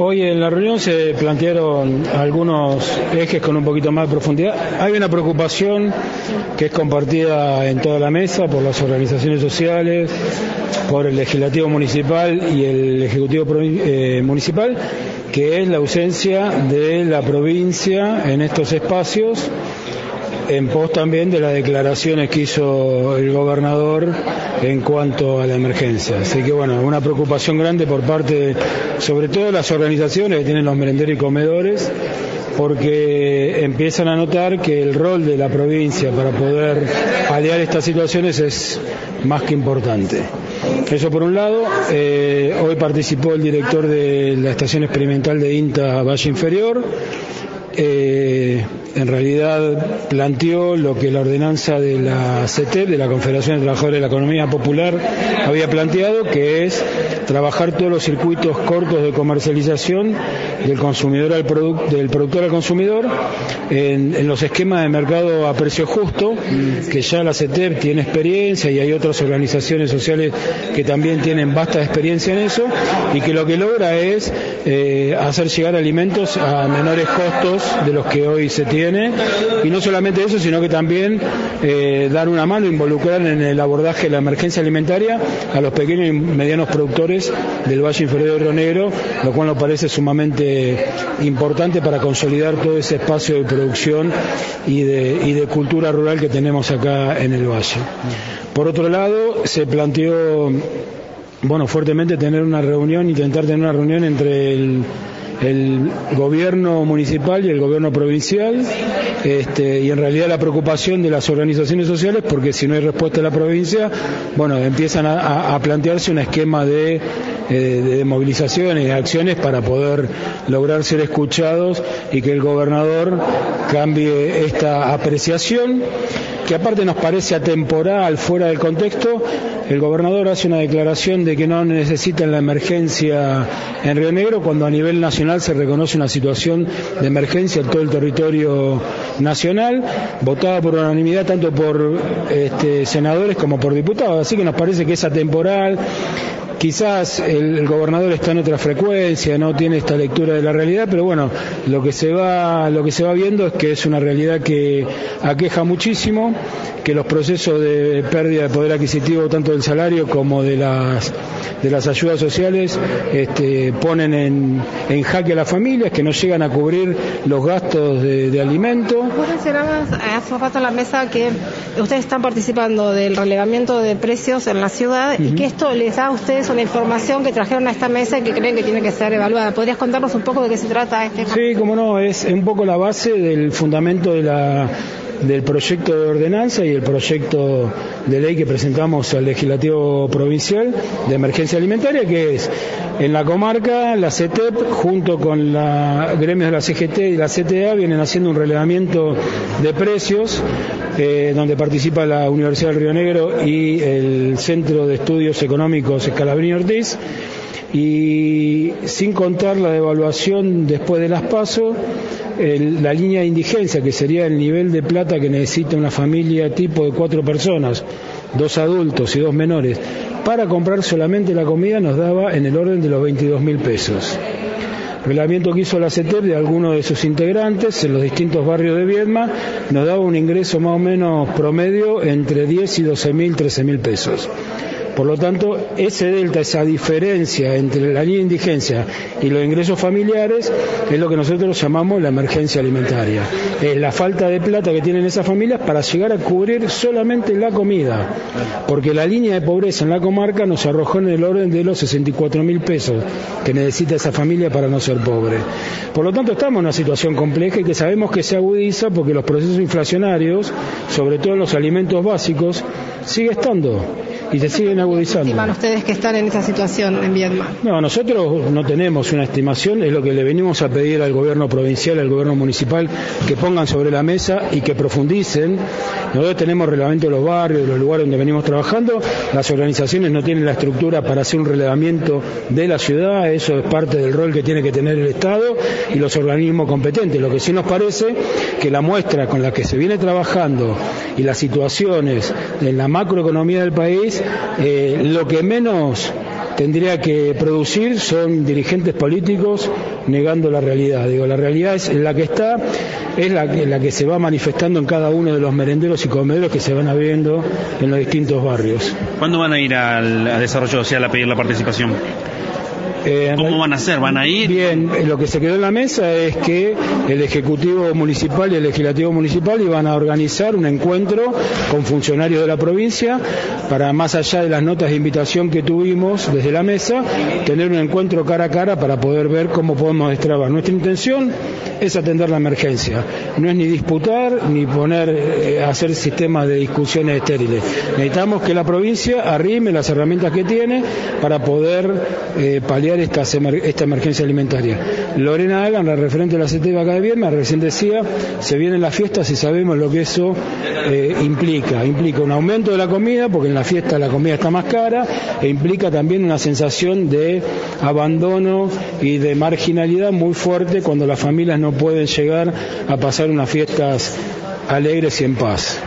Hoy en la reunión se plantearon algunos ejes con un poquito más de profundidad. Hay una preocupación que es compartida en toda la mesa por las organizaciones sociales, por el legislativo municipal y el ejecutivo eh, municipal, que es la ausencia de la provincia en estos espacios en pos también de las declaraciones que hizo el gobernador en cuanto a la emergencia. Así que bueno, una preocupación grande por parte, sobre todo de las organizaciones que tienen los merenderos y comedores, porque empiezan a notar que el rol de la provincia para poder paliar estas situaciones es más que importante. Eso por un lado. Eh, hoy participó el director de la estación experimental de INTA Valle Inferior. Eh, en realidad planteó lo que la ordenanza de la CETEP, de la Confederación de Trabajadores de la Economía Popular, había planteado, que es trabajar todos los circuitos cortos de comercialización del consumidor al del productor al consumidor en, los esquemas de mercado a precio justo, que ya la CETEP tiene experiencia y hay otras organizaciones sociales que también tienen vasta experiencia en eso y que lo que logra es eh, hacer llegar alimentos a menores costos de los que hoy se tienen y no solamente eso, sino que también eh, dar una mano, involucrar en el abordaje de la emergencia alimentaria a los pequeños y medianos productores del Valle Inferior de Río Negro, lo cual nos parece sumamente importante para consolidar todo ese espacio de producción y de, y de cultura rural que tenemos acá en el Valle. Por otro lado, se planteó bueno, fuertemente tener una reunión, intentar tener una reunión entre el el gobierno municipal y el gobierno provincial este, y en realidad la preocupación de las organizaciones sociales porque si no hay respuesta de la provincia, bueno, empiezan a, plantearse un esquema de, eh, de movilizaciones y acciones para poder lograr ser escuchados y que el gobernador cambie esta apreciación que aparte nos parece atemporal, fuera del contexto, el gobernador hace una declaración de que no necesitan la emergencia en Río Negro cuando a nivel nacional se reconoce una situación de emergencia en todo el territorio nacional, votada por unanimidad tanto por este, senadores como por diputados. Así que nos parece que es atemporal Quizás el, gobernador está en otra frecuencia, no tiene esta lectura de la realidad, pero bueno, lo que se va, lo que se va viendo es que es una realidad que aqueja muchísimo, que los procesos de pérdida de poder adquisitivo tanto del salario como de las de las ayudas sociales este, ponen en, en, jaque a las familias que no llegan a cubrir los gastos de, de alimento. Vos mencionabas hace rato en la mesa que ustedes están participando del relevamiento de precios en la ciudad y que esto les da a ustedes una información que trajeron a esta mesa y que creen que tiene que ser evaluada. ¿Podrías contarnos un poco de qué se trata este Sí, como no, es un poco la base del fundamento de la del proyecto de ordenanza y el proyecto de ley que presentamos al legislativo provincial de emergencia alimentaria, que es en la comarca, la CETEP, junto con la gremios de la CGT y la CTA, vienen haciendo un relevamiento de precios, eh, donde participa la Universidad del Río Negro y el Centro de Estudios Económicos Escalabrini Ortiz y sin contar la devaluación después de las pasos, la línea de indigencia, que sería el nivel de plata que necesita una familia tipo de cuatro personas, dos adultos y dos menores, para comprar solamente la comida nos daba en el orden de los 22 mil pesos. Reglamento que hizo la CETEP de algunos de sus integrantes en los distintos barrios de Viedma nos daba un ingreso más o menos promedio entre 10 y 12 mil, 13 mil pesos. Por lo tanto, ese delta, esa diferencia entre la línea de indigencia y los ingresos familiares es lo que nosotros llamamos la emergencia alimentaria. Es la falta de plata que tienen esas familias para llegar a cubrir solamente la comida. Porque la línea de pobreza en la comarca nos arrojó en el orden de los 64 mil pesos que necesita esa familia para no ser pobre. Por lo tanto, estamos en una situación compleja y que sabemos que se agudiza porque los procesos inflacionarios, sobre todo los alimentos básicos, sigue estando y se siguen agudizando. ¿Estiman ustedes que están en esa situación en Vietnam? No, nosotros no tenemos una estimación, es lo que le venimos a pedir al gobierno provincial, al gobierno municipal, que pongan sobre la mesa y que profundicen. Nosotros tenemos relevamiento de los barrios, de los lugares donde venimos trabajando, las organizaciones no tienen la estructura para hacer un relevamiento de la ciudad, eso es parte del rol que tiene que tener el Estado y los organismos competentes. Lo que sí nos parece que la muestra con la que se viene trabajando y las situaciones en la macroeconomía del país, eh, lo que menos tendría que producir son dirigentes políticos negando la realidad. Digo, la realidad es la que está, es la que, se va manifestando en cada uno de los merenderos y comederos que se van abriendo en los distintos barrios. ¿Cuándo van a ir al, desarrollo social a pedir la participación? Eh, ¿Cómo van a hacer? ¿Van a ir? Bien, eh, lo que se quedó en la mesa es que el Ejecutivo Municipal y el Legislativo Municipal iban a organizar un encuentro con funcionarios de la provincia para, más allá de las notas de invitación que tuvimos desde la mesa, tener un encuentro cara a cara para poder ver cómo podemos destrabar. Nuestra intención es atender la emergencia, no es ni disputar ni poner, eh, hacer sistemas de discusiones estériles. Necesitamos que la provincia arrime las herramientas que tiene para poder eh, paliar esta, esta emergencia alimentaria. Lorena Hagan, la referente de la CETEVA acá de Viernes, recién decía, se vienen las fiestas y sabemos lo que eso eh, implica. Implica un aumento de la comida, porque en la fiesta la comida está más cara, e implica también una sensación de abandono y de marginalidad muy fuerte cuando las familias no pueden llegar a pasar unas fiestas alegres y en paz.